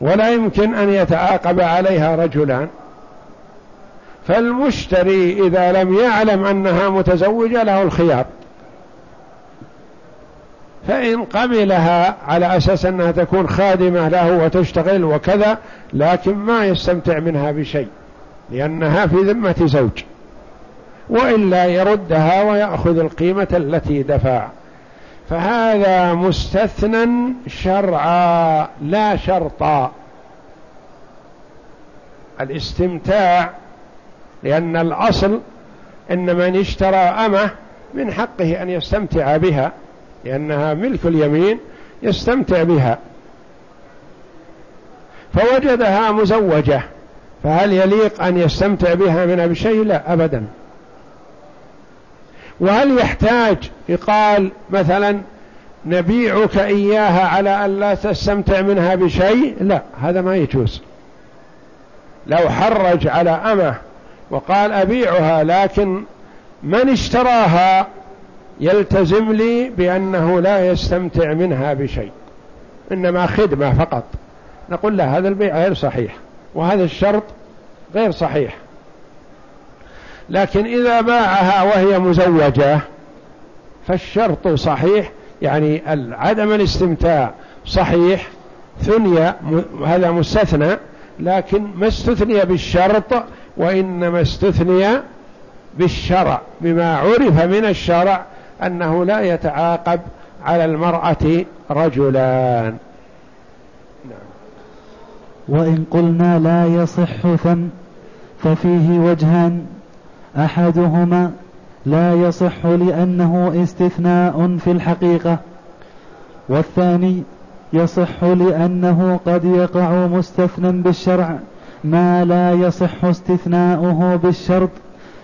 ولا يمكن أن يتعاقب عليها رجلان. فالمشتري إذا لم يعلم أنها متزوجة له الخيار. فإن قبلها على أساس أنها تكون خادمة له وتشتغل وكذا لكن ما يستمتع منها بشيء لأنها في ذمة زوج. وإلا يردها ويأخذ القيمة التي دفع. فهذا مستثنى شرعا لا شرطا. الاستمتاع لأن الأصل إن من اشترى أمة من حقه أن يستمتع بها لأنها ملك اليمين يستمتع بها. فوجدها مزوجة فهل يليق أن يستمتع بها من بشيء لا أبدا. وهل يحتاج؟ يقال مثلا نبيعك إياها على أن لا تستمتع منها بشيء؟ لا هذا ما يجوز. لو حرج على أمه وقال أبيعها لكن من اشتراها يلتزم لي بأنه لا يستمتع منها بشيء إنما خدمة فقط. نقول لا هذا البيع غير صحيح وهذا الشرط غير صحيح. لكن إذا باعها وهي مزوجة فالشرط صحيح يعني عدم الاستمتاع صحيح ثنيا هذا مستثنى. لكن ما استثني بالشرط وإنما استثني بالشرع بما عرف من الشرع أنه لا يتعاقب على المرأة رجلان نعم. وإن قلنا لا يصح ثم ففيه وجهان أحدهما لا يصح لأنه استثناء في الحقيقة والثاني يصح لأنه قد يقع مستثنى بالشرع ما لا يصح استثناؤه بالشرط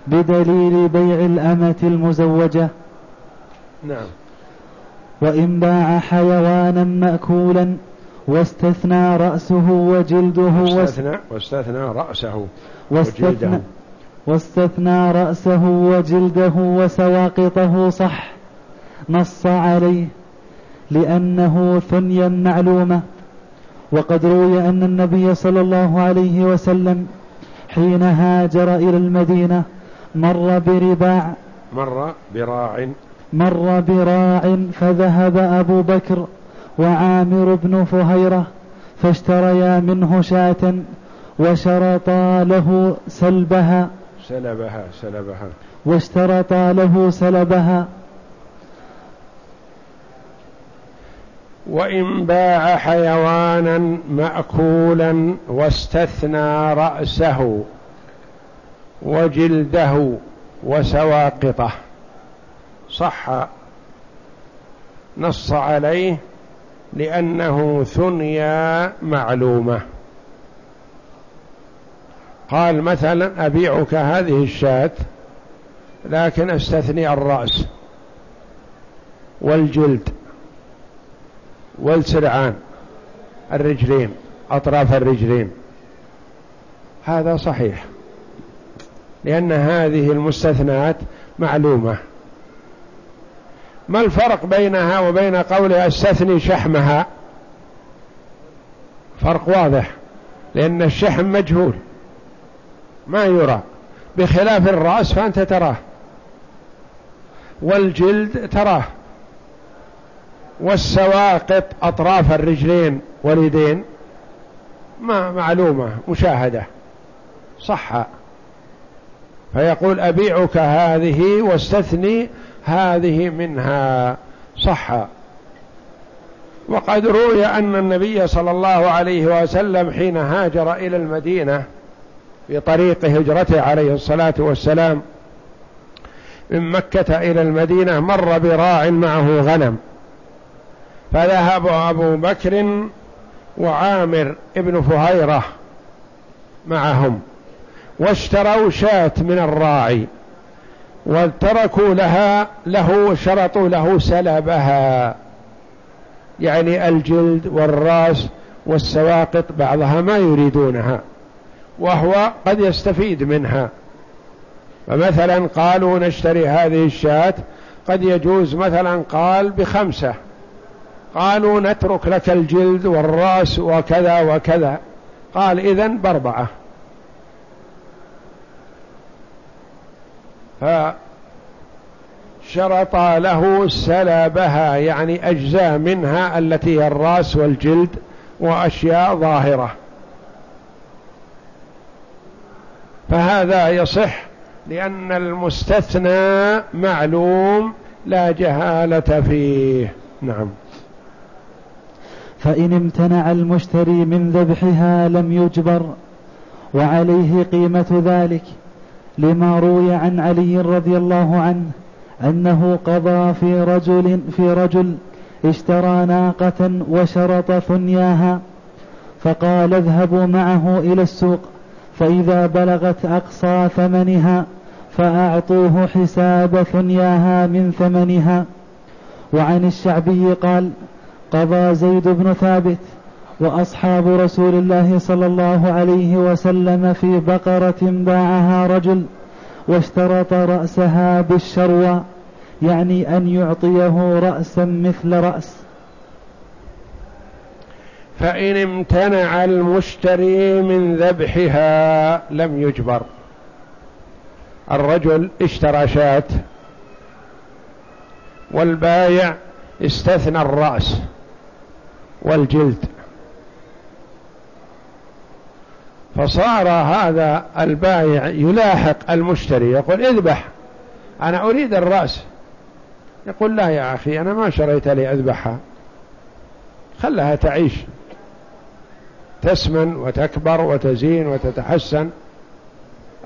بدليل بيع الأمة المزوجة. نعم. وإن باع حيوانا مأكولا واستثنى رأسه وجلده واستثنى, واستثنى رأسه واستثنى واستثنى رأسه وجلده وسواقطه صح نص عليه. لأنه ثنيا معلومة. وقد روي أن النبي صلى الله عليه وسلم حين هاجر إلى المدينة مر برباع مر براع. مر براع فذهب أبو بكر وعامر بن فهيرة فاشتريا منه شاة وشرطا له سلبها. سلبها سلبها. واشترطا له سلبها. وإن باع حيوانا مأكولا واستثنى رأسه وجلده وسواقطه. صح. نص عليه لأنه ثنيا معلومة. قال مثلا أبيعك هذه الشاة لكن أستثني الرأس والجلد. والسرعان الرجلين أطراف الرجلين. هذا صحيح لأن هذه المستثنات معلومة. ما الفرق بينها وبين قولها أستثني شحمها؟ فرق واضح لأن الشحم مجهول. ما يرى بخلاف الرأس فأنت تراه والجلد تراه. والسواقط أطراف الرجلين واليدين ما معلومة مشاهدة. صح. فيقول أبيعك هذه واستثني هذه منها. صح. وقد روي أن النبي صلى الله عليه وسلم حين هاجر إلى المدينة في طريق هجرته عليه الصلاة والسلام من مكة إلى المدينة مر براع معه غنم. فذهب أبو بكر وعامر ابن فهيرة معهم واشتروا شاة من الراعي وتركوا لها له شرطوا له سلبها. يعني الجلد والرأس والسواقط بعضها ما يريدونها وهو قد يستفيد منها. فمثلا قالوا نشتري هذه الشاة قد يجوز مثلا قال بخمسة. قالوا نترك لك الجلد والرأس وكذا وكذا. قال إذن باربعة فشرط له سلبها يعني أجزاء منها التي هي الرأس والجلد وأشياء ظاهرة. فهذا يصح لأن المستثنى معلوم لا جهالة فيه. نعم. فإن امتنع المشتري من ذبحها لم يجبر وعليه قيمة ذلك لما روي عن علي رضي الله عنه أنه قضى في رجل في رجل اشترى ناقة وشرط ثنياها فقال اذهبوا معه إلى السوق فإذا بلغت أقصى ثمنها فأعطوه حساب ثنياها من ثمنها. وعن الشعبي قال قضى زيد بن ثابت وأصحاب رسول الله صلى الله عليه وسلم في بقرة باعها رجل واشترط رأسها بالشروى يعني أن يعطيه رأسا مثل رأس. فإن امتنع المشتري من ذبحها لم يجبر. الرجل اشترى شاة والبايع استثنى الرأس. والجلد. فصار هذا البائع يلاحق المشتري يقول اذبح. أنا أريد الرأس. يقول لا يا أخي أنا ما شريت لي أذبحها خلها تعيش. تسمن وتكبر وتزين وتتحسن.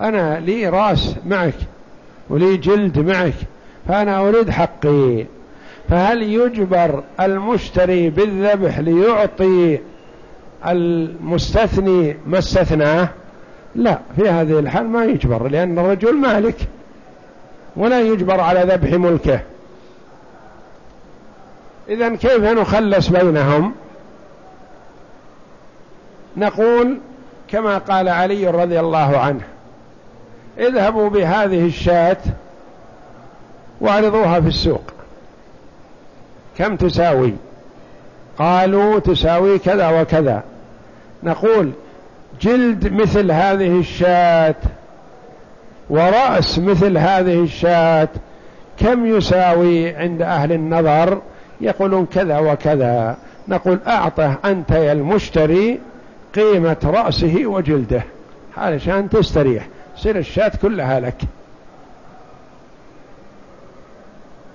أنا لي رأس معك ولي جلد معك فأنا أريد حقي. فهل يجبر المشتري بالذبح ليعطي المستثني ما استثناه؟ لا في هذه الحال ما يجبر لأن الرجل مالك ولا يجبر على ذبح ملكه. إذا كيف نخلص بينهم؟ نقول كما قال علي رضي الله عنه اذهبوا بهذه الشاة واعرضوها في السوق. كم تساوي؟ قالوا تساوي كذا وكذا. نقول جلد مثل هذه الشاة ورأس مثل هذه الشاة كم يساوي عند أهل النظر؟ يقولون كذا وكذا. نقول أعطه أنت يا المشتري قيمة رأسه وجلده. علشان تستريح. سير الشاة كلها لك.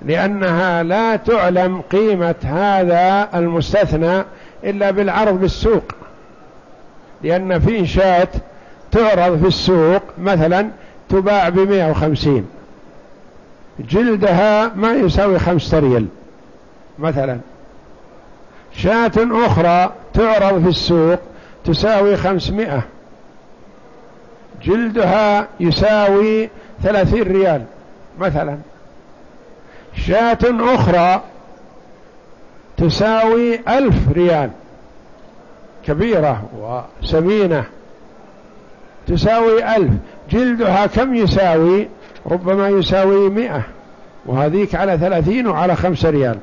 لأنها لا تعلم قيمة هذا المستثنى إلا بالعرض بالسوق. لأن في شاة تعرض في السوق مثلا تباع بمئة وخمسين. جلدها ما يساوي خمسة ريال مثلا. شاة أخرى تعرض في السوق تساوي خمسمائة جلدها يساوي ثلاثين ريال مثلا. شاة أخرى تساوي ألف ريال. كبيرة وسمينة تساوي ألف. جلدها كم يساوي؟ ربما يساوي مئة. وهذيك على ثلاثين وعلى خمسة ريال.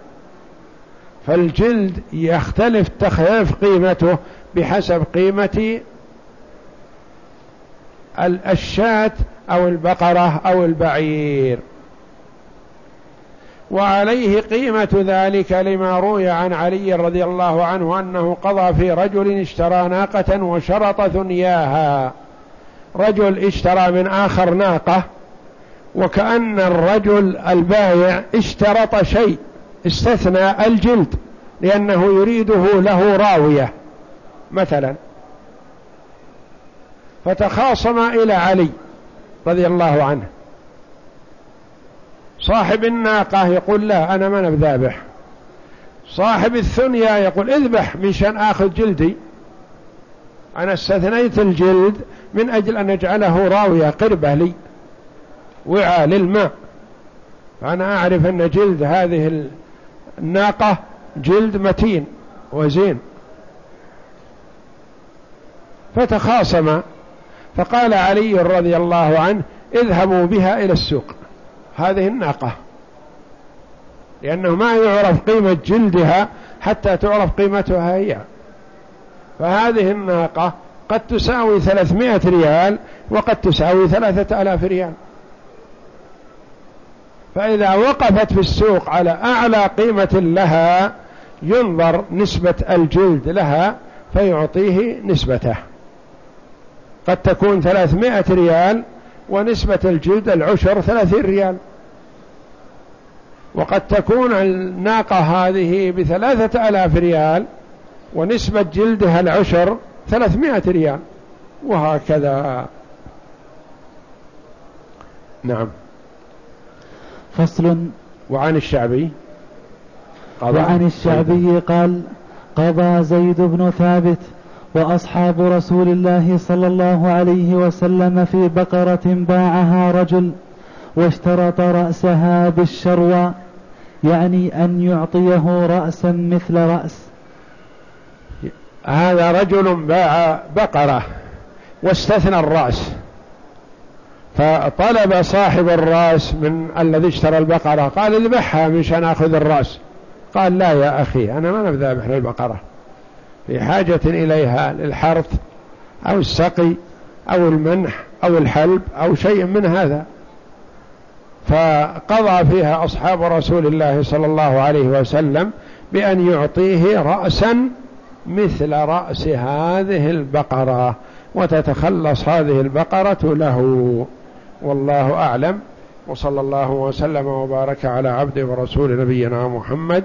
فالجلد يختلف تختلف قيمته بحسب قيمة الشاة أو البقرة أو البعير. وعليه قيمة ذلك لما روي عن علي رضي الله عنه أنه قضى في رجل اشترى ناقة وشرط ثنياها. رجل اشترى من آخر ناقة وكأن الرجل البايع اشترط شيء استثنى الجلد لأنه يريده له راوية مثلا. فتخاصم إلى علي رضي الله عنه. صاحب الناقة يقول لا أنا ما بذابح صاحب الثنيا يقول اذبح مشان آخذ جلدي. أنا استثنيت الجلد من أجل أن أجعله راوية قربة لي وعاء للماء. فأنا أعرف أن جلد هذه الناقة جلد متين وزين. فتخاصم فقال علي رضي الله عنه اذهبوا بها إلى السوق. هذه الناقة. لأنه ما يعرف قيمة جلدها حتى تعرف قيمتها هي. فهذه الناقة قد تساوي ثلاثمائة ريال وقد تساوي ثلاثة آلاف ريال. فإذا وقفت في السوق على أعلى قيمة لها ينظر نسبة الجلد لها فيعطيه نسبته. قد تكون ثلاثمائة ريال ونسبة الجلد العشر ثلاثين ريال. وقد تكون الناقة هذه بثلاثة ألاف ريال ونسبة جلدها العشر ثلاثمائة ريال. وهكذا. نعم. فصل. وعن الشعبي. وعن الشعبي قال قضى زيد بن ثابت وأصحاب رسول الله صلى الله عليه وسلم في بقرة باعها رجل واشترط رأسها بالشروى يعني أن يعطيه رأسا مثل رأس. هذا رجل باع بقرة واستثنى الرأس فطلب صاحب الرأس من الذي اشترى البقرة قال اذبحها مشان آخذ الرأس. قال لا يا أخي أنا ما نذبح للبقرة في حاجة إليها للحرث أو السقي أو المنح أو الحلب أو شيء من هذا. فقضى فيها أصحاب رسول الله صلى الله عليه وسلم بأن يعطيه رأسا مثل رأس هذه البقرة وتتخلص هذه البقرة له. والله أعلم. وصلى الله وسلم وبارك على عبد ورسول نبينا محمد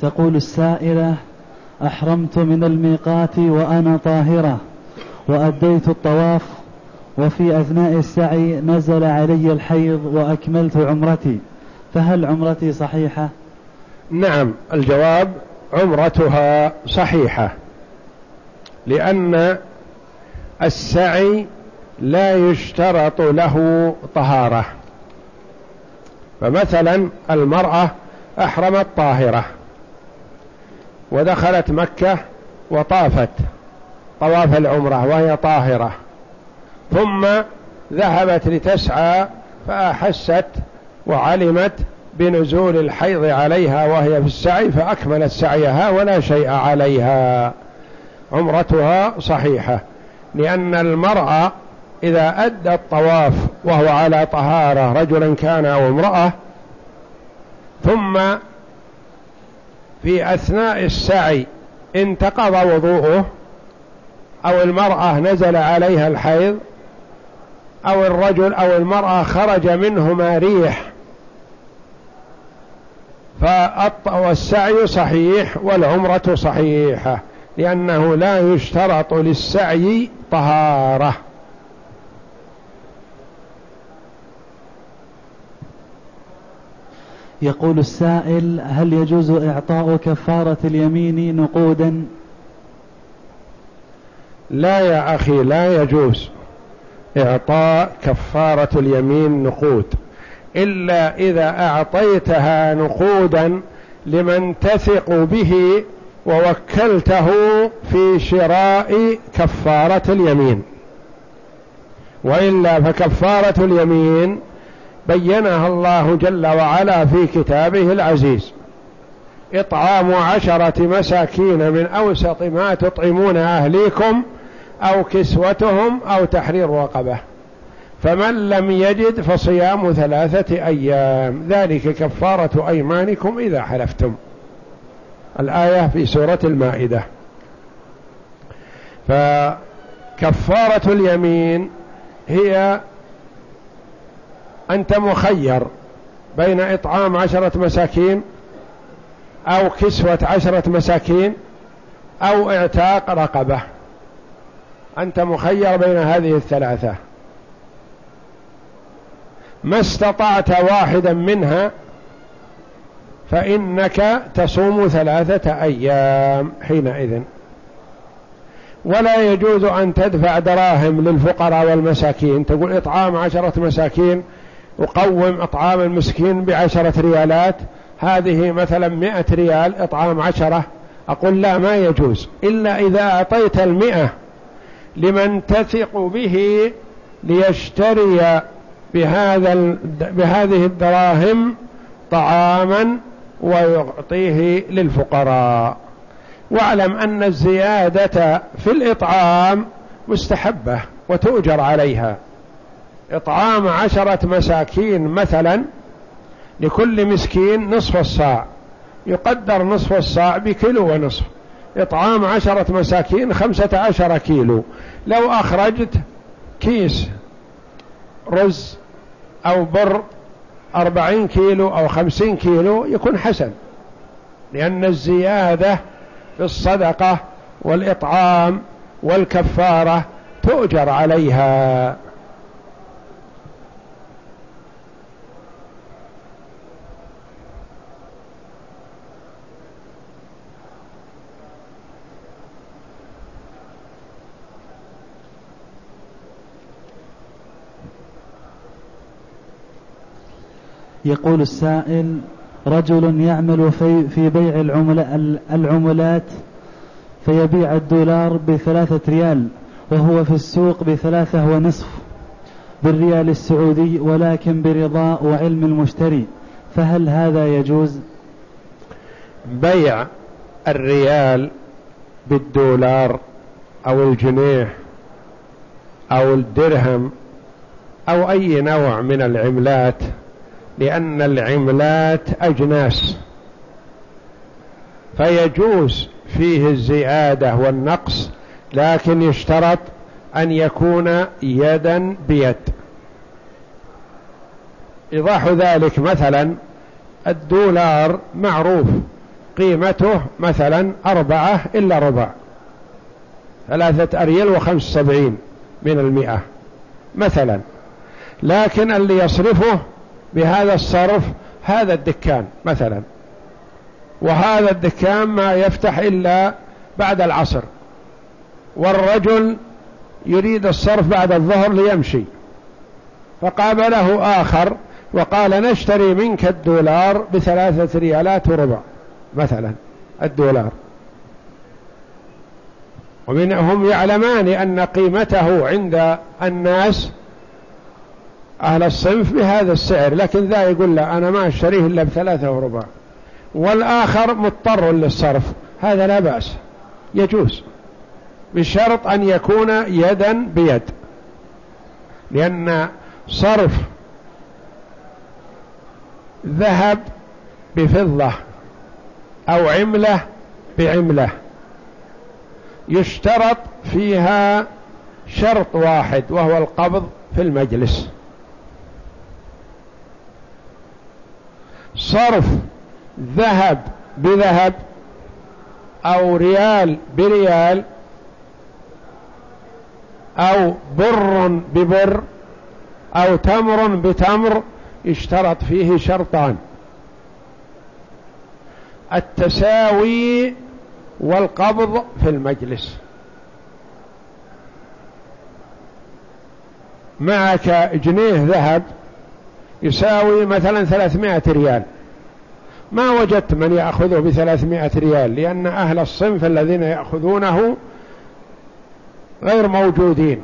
تقول السائلة أحرمت من الميقات وأنا طاهرة وأديت الطواف وفي أثناء السعي نزل علي الحيض وأكملت عمرتي فهل عمرتي صحيحة؟ نعم الجواب عمرتها صحيحة لأن السعي لا يشترط له طهارة فمثلا المرأة أحرمت طاهرة ودخلت مكة وطافت طواف العمرة وهي طاهرة. ثم ذهبت لتسعى فأحست وعلمت بنزول الحيض عليها وهي في السعي فأكملت سعيها ولا شيء عليها. عمرتها صحيحة لأن المرأة إذا أدى الطواف وهو على طهارة رجلا كان أو امرأة ثم في أثناء السعي انتقض وضوءه أو المرأة نزل عليها الحيض أو الرجل أو المرأة خرج منهما ريح. فالسعي صحيح والعمرة صحيحة لأنه لا يشترط للسعي طهارة. يقول السائل هل يجوز إعطاء كفارة اليمين نقودا؟ لا يا أخي لا يجوز إعطاء كفارة اليمين نقود إلا إذا أعطيتها نقودا لمن تثق به ووكلته في شراء كفارة اليمين. وإلا فكفارة اليمين بينها الله جل وعلا في كتابه العزيز. إطعام عشرة مساكين من أوسط ما تطعمون أهليكم أو كسوتهم أو تحرير رقبة. فمن لم يجد فصيام ثلاثة أيام. ذلك كفارة أيمانكم إذا حلفتم. الآية في سورة المائدة. فكفارة اليمين هي أنت مخير بين إطعام عشرة مساكين أو كسوة عشرة مساكين أو إعتاق رقبة. أنت مخير بين هذه الثلاثة. ما استطعت واحدا منها فإنك تصوم ثلاثة أيام حينئذ. ولا يجوز أن تدفع دراهم للفقراء والمساكين. تقول إطعام عشرة مساكين أقوم إطعام المسكين بعشرة ريالات. هذه مثلا مئة ريال إطعام عشرة. أقول لا ما يجوز. إلا إذا أعطيت المئة لمن تثق به ليشتري بهذا بهذه الدراهم طعاما ويعطيه للفقراء. واعلم أن الزيادة في الإطعام مستحبة وتؤجر عليها. إطعام عشرة مساكين مثلا لكل مسكين نصف الصاع. يقدر نصف الصاع بكيلو ونصف. إطعام عشرة مساكين خمسة عشر كيلو. لو أخرجت كيس رز أو بر أربعين كيلو أو خمسين كيلو يكون حسن. لأن الزيادة في الصدقة والإطعام والكفارة تؤجر عليها. يقول السائل رجل يعمل في, في بيع العملات فيبيع الدولار بثلاثة ريال وهو في السوق بثلاثة ونصف بالريال السعودي ولكن برضا وعلم المشتري. فهل هذا يجوز؟ بيع الريال بالدولار أو الجنيه أو الدرهم أو أي نوع من العملات لأن العملات أجناس. فيجوز فيه الزيادة والنقص لكن يشترط أن يكون يدا بيد. إيضاح ذلك مثلا الدولار معروف قيمته مثلا أربعة إلا ربع ثلاثة أريل وخمس سبعين من المئة مثلا. لكن اللي يصرفه بهذا الصرف هذا الدكان مثلا. وهذا الدكان ما يفتح إلا بعد العصر. والرجل يريد الصرف بعد الظهر ليمشي. فقابله آخر وقال نشتري منك الدولار بثلاثة ريالات وربع مثلا الدولار. ومنهم يعلمان أن قيمته عند الناس أهل الصنف بهذا السعر لكن ذا يقول لا أنا ما أشتريه إلا بثلاثة وربع. والآخر مضطر للصرف هذا لا بأس يجوز بشرط أن يكون يدا بيد لأن صرف ذهب بفضة أو عملة بعملة يشترط فيها شرط واحد وهو القبض في المجلس. صرف ذهب بذهب أو ريال بريال أو بر ببر أو تمر بتمر اشترط فيه شرطان. التساوي والقبض في المجلس. معك جنيه ذهب يساوي مثلا ثلاثمائة ريال. ما وجدت من يأخذه بثلاثمائة ريال لأن أهل الصنف الذين يأخذونه غير موجودين.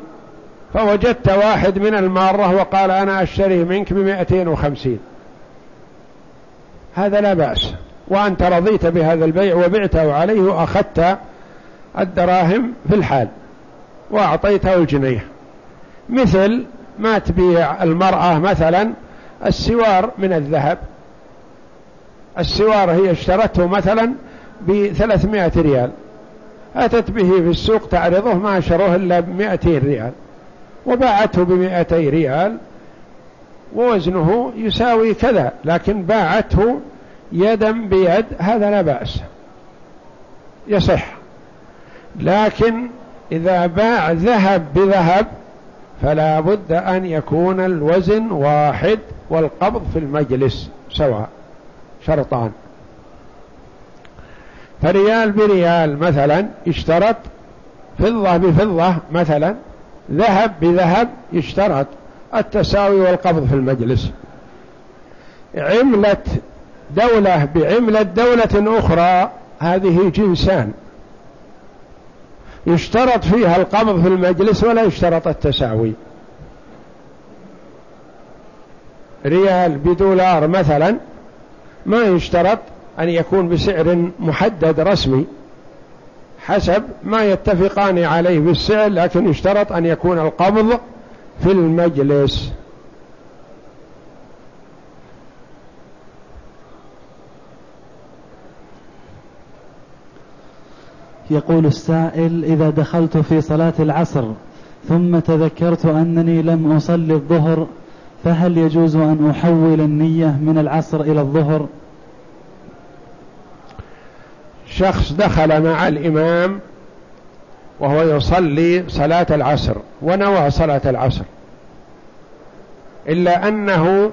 فوجدت واحد من المارة وقال أنا أشتري منك بمائتين وخمسين. هذا لا بأس. وأنت رضيت بهذا البيع وبعته عليه وأخذت الدراهم في الحال وأعطيته الجنيه. مثل ما تبيع المرأة مثلا السوار من الذهب. السوار هي اشترته مثلا بثلاثمائة ريال. أتت به في السوق تعرضه ما شروه إلا بمائتين ريال. وباعته بمائتي ريال. ووزنه يساوي كذا لكن باعته يدا بيد هذا لا بأس. يصح. لكن إذا باع ذهب بذهب فلا بد أن يكون الوزن واحد والقبض في المجلس سواء. شرطان. فريال بريال مثلا يشترط فضة بفضة مثلا ذهب بذهب يشترط التساوي والقبض في المجلس. عملة دولة بعملة دولة أخرى هذه جنسان. يشترط فيها القبض في المجلس ولا يشترط التساوي. ريال بدولار مثلا ما يشترط أن يكون بسعر محدد رسمي حسب ما يتفقان عليه بالسعر لكن يشترط أن يكون القبض في المجلس. يقول السائل إذا دخلت في صلاة العصر ثم تذكرت أنني لم أصلي الظهر فهل يجوز أن أحول النية من العصر إلى الظهر؟ شخص دخل مع الإمام وهو يصلي صلاة العصر ونوى صلاة العصر. إلا أنه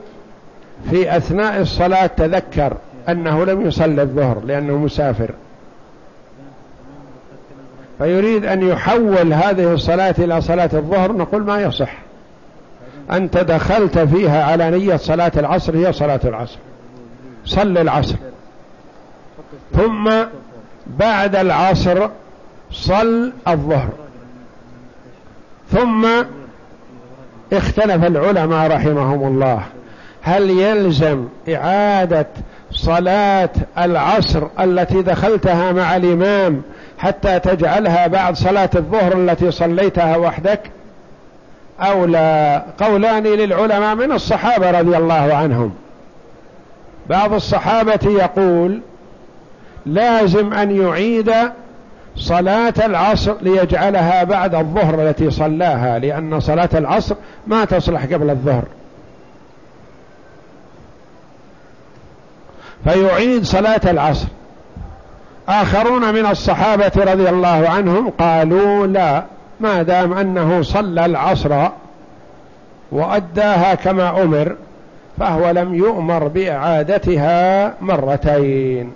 في أثناء الصلاة تذكر أنه لم يصلي الظهر لأنه مسافر. فيريد أن يحول هذه الصلاة إلى صلاة الظهر نقول ما يصح. أنت دخلت فيها على نية صلاة العصر هي صلاة العصر. صل العصر. ثم بعد العصر صل الظهر. ثم اختلف العلماء رحمهم الله. هل يلزم إعادة صلاة العصر التي دخلتها مع الإمام حتى تجعلها بعد صلاة الظهر التي صليتها وحدك؟ أو لا قولان للعلماء من الصحابة رضي الله عنهم. بعض الصحابة يقول لازم أن يعيد صلاة العصر ليجعلها بعد الظهر التي صلاها لأن صلاة العصر ما تصلح قبل الظهر. فيعيد صلاة العصر. آخرون من الصحابة رضي الله عنهم قالوا لا ما دام أنه صلى العصر وأداها كما أمر فهو لم يؤمر بإعادتها مرتين.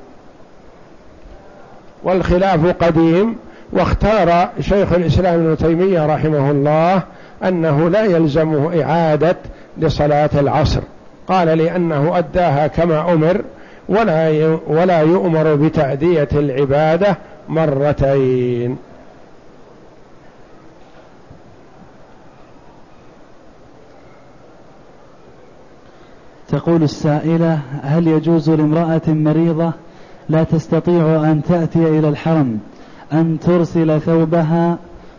والخلاف قديم واختار شيخ الإسلام ابن تيمية رحمه الله أنه لا يلزمه إعادة لصلاة العصر. قال لأنه أداها كما أمر ولا ولا يؤمر بتأدية العبادة مرتين. تقول السائلة هل يجوز لامرأة مريضة لا تستطيع أن تأتي إلى الحرم أن ترسل ثوبها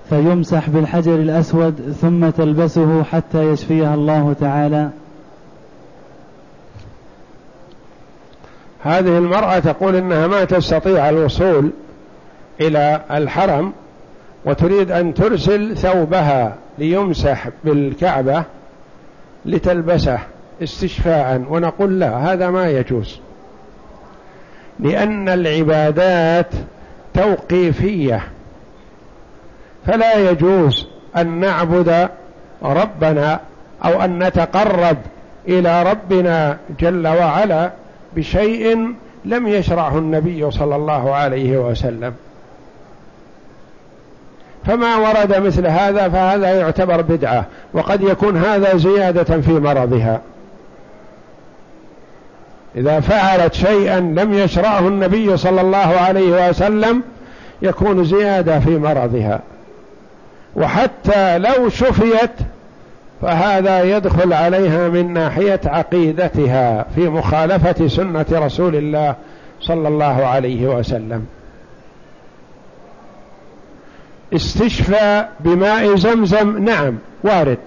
فيمسح بالحجر الأسود ثم تلبسه حتى يشفيها الله تعالى؟ هذه المرأة تقول إنها ما تستطيع الوصول إلى الحرم وتريد أن ترسل ثوبها ليمسح بالكعبة لتلبسه. استشفاء ونقول لا هذا ما يجوز. لأن العبادات توقيفية. فلا يجوز أن نعبد ربنا أو أن نتقرب إلى ربنا جل وعلا بشيء لم يشرعه النبي صلى الله عليه وسلم. فما ورد مثل هذا فهذا يعتبر بدعة وقد يكون هذا زيادة في مرضها. إذا فعلت شيئا لم يشرعه النبي صلى الله عليه وسلم يكون زيادة في مرضها. وحتى لو شفيت فهذا يدخل عليها من ناحية عقيدتها في مخالفة سنة رسول الله صلى الله عليه وسلم. استشفى بماء زمزم نعم وارد.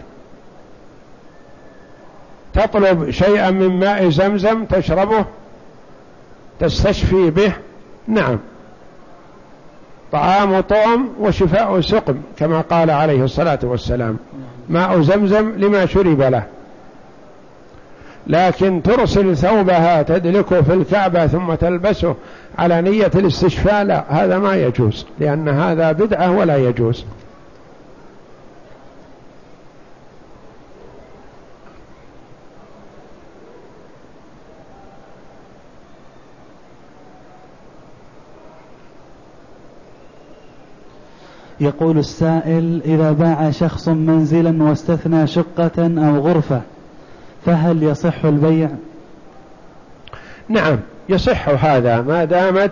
تطلب شيئا من ماء زمزم تشربه تستشفي به. نعم. طعام طعم وشفاء سقم كما قال عليه الصلاة والسلام. ماء زمزم لما شرب له. لكن ترسل ثوبها تدلكه في الكعبة ثم تلبسه على نية الاستشفاء لا هذا ما يجوز لأن هذا بدعة ولا يجوز. يقول السائل إذا باع شخص منزلا واستثنى شقة أو غرفة فهل يصح البيع؟ نعم يصح هذا. ما دامت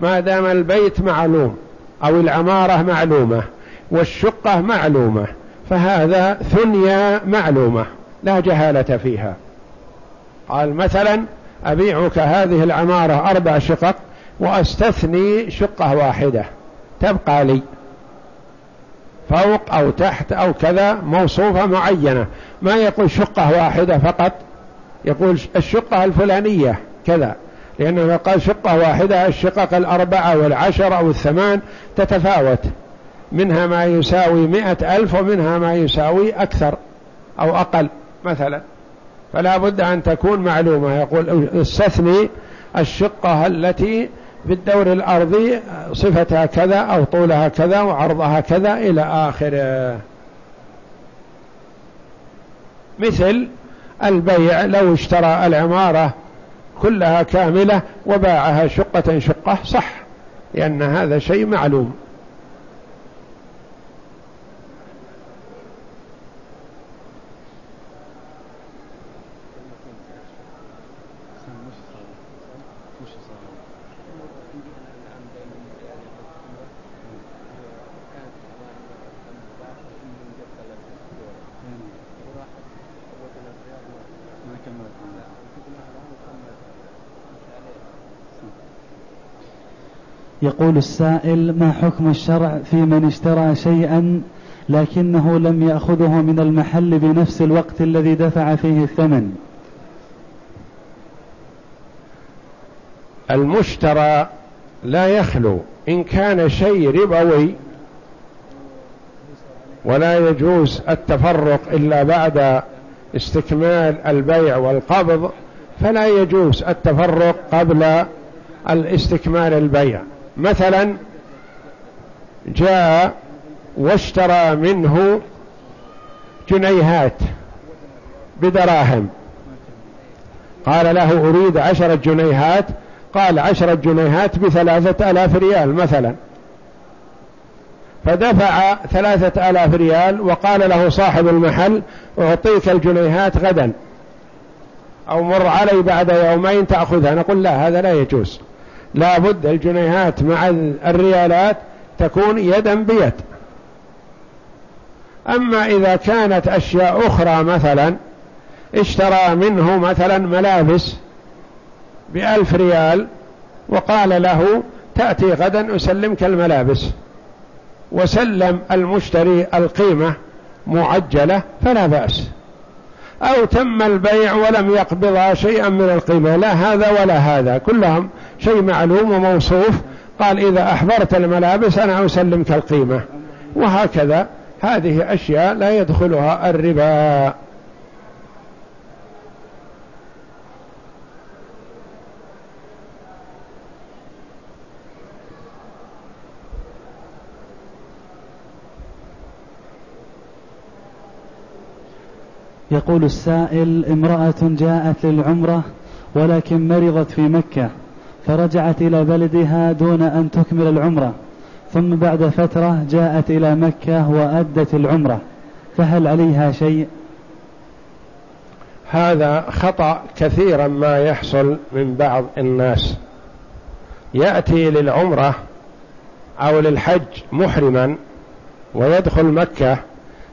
ما دام البيت معلوم أو العمارة معلومة والشقة معلومة فهذا ثنيا معلومة لا جهالة فيها. قال مثلا أبيعك هذه العمارة أربع شقق وأستثني شقة واحدة تبقى لي. فوق أو تحت أو كذا موصوفة معينة. ما يقول شقة واحدة فقط يقول الشقة الفلانية كذا. لأنه قال شقة واحدة الشقق الأربعة والعشر أو الثمان تتفاوت. منها ما يساوي مئة ألف ومنها ما يساوي أكثر أو أقل مثلا. فلا بد أن تكون معلومة. يقول استثني الشقة التي بالدور الأرضي صفتها كذا أو طولها كذا وعرضها كذا إلى آخره مثل البيع لو اشترى العمارة كلها كاملة وباعها شقة شقة صح لأن هذا شيء معلوم. يقول السائل ما حكم الشرع في من اشترى شيئا لكنه لم يأخذه من المحل بنفس الوقت الذي دفع فيه الثمن؟ المشترى لا يخلو. إن كان شيء ربوي ولا يجوز التفرق إلا بعد استكمال البيع والقبض فلا يجوز التفرق قبل الاستكمال البيع. مثلا جاء واشترى منه جنيهات بدراهم. قال له أريد عشرة جنيهات قال عشرة جنيهات بثلاثة آلاف ريال مثلا. فدفع ثلاثة آلاف ريال وقال له صاحب المحل أعطيك الجنيهات غدا. أو مر علي بعد يومين تأخذها. نقول لا هذا لا يجوز. لا بد الجنيهات مع الريالات تكون يدا بيد. أما إذا كانت أشياء أخرى مثلا اشترى منه مثلا ملابس بألف ريال وقال له تأتي غدا أسلمك الملابس. وسلم المشتري القيمة معجلة فلا بأس. أو تم البيع ولم يقبض شيئا من القيمة. لا هذا ولا هذا. كلهم شيء معلوم وموصوف. قال إذا أحضرت الملابس أنا أسلمك القيمة. وهكذا. هذه أشياء لا يدخلها الربا. يقول السائل امرأة جاءت للعمرة ولكن مرضت في مكة فرجعت إلى بلدها دون أن تكمل العمرة ثم بعد فترة جاءت إلى مكة وأدت العمرة فهل عليها شيء؟ هذا خطأ كثيرا ما يحصل من بعض الناس. يأتي للعمرة أو للحج محرما ويدخل مكة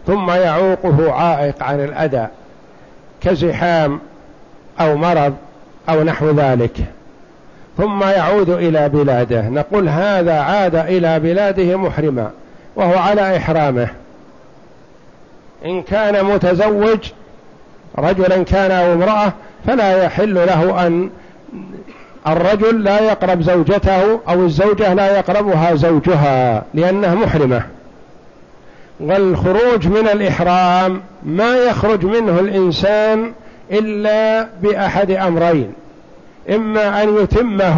ثم يعوقه عائق عن الأداء كزحام أو مرض أو نحو ذلك. ثم يعود إلى بلاده. نقول هذا عاد إلى بلاده محرما وهو على إحرامه. إن كان متزوج رجلا كان أو امرأة فلا يحل له أن الرجل لا يقرب زوجته أو الزوجة لا يقربها زوجها لأنها محرمة. والخروج من الإحرام ما يخرج منه الإنسان إلا بأحد أمرين. إما أن يتمه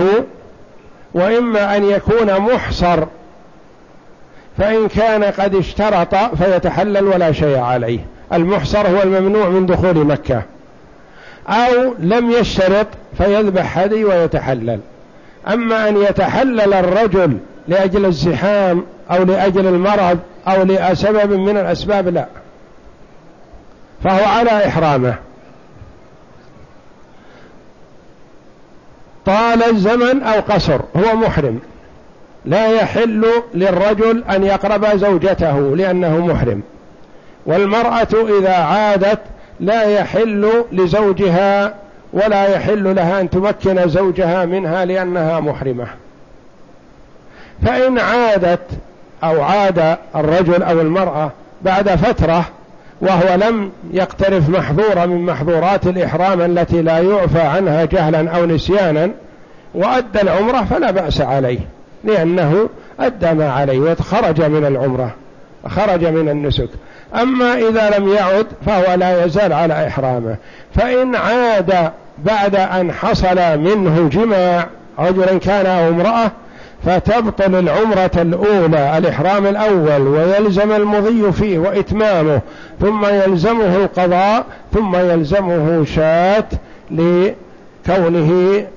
وإما أن يكون محصر. فإن كان قد اشترط فيتحلل ولا شيء عليه. المحصر هو الممنوع من دخول مكة. أو لم يشترط فيذبح هدي ويتحلل. أما أن يتحلل الرجل لأجل الزحام أو لأجل المرض أو لسبب من الأسباب لا. فهو على إحرامه. طال الزمن أو قصر هو محرم. لا يحل للرجل أن يقرب زوجته لأنه محرم. والمرأة إذا عادت لا يحل لزوجها ولا يحل لها أن تمكن زوجها منها لأنها محرمة. فإن عادت أو عاد الرجل أو المرأة بعد فترة وهو لم يقترف محظورة من محظورات الإحرام التي لا يعفى عنها جهلا أو نسيانا وأدى العمرة فلا بأس عليه لأنه أدى ما عليه وخرج من العمرة خرج من النسك. أما إذا لم يعد فهو لا يزال على إحرامه. فإن عاد بعد أن حصل منه جماع رجلا كان أو امرأة فتبطل العمرة الأولى الإحرام الأول ويلزم المضي فيه وإتمامه ثم يلزمه القضاء ثم يلزمه شاة لكونه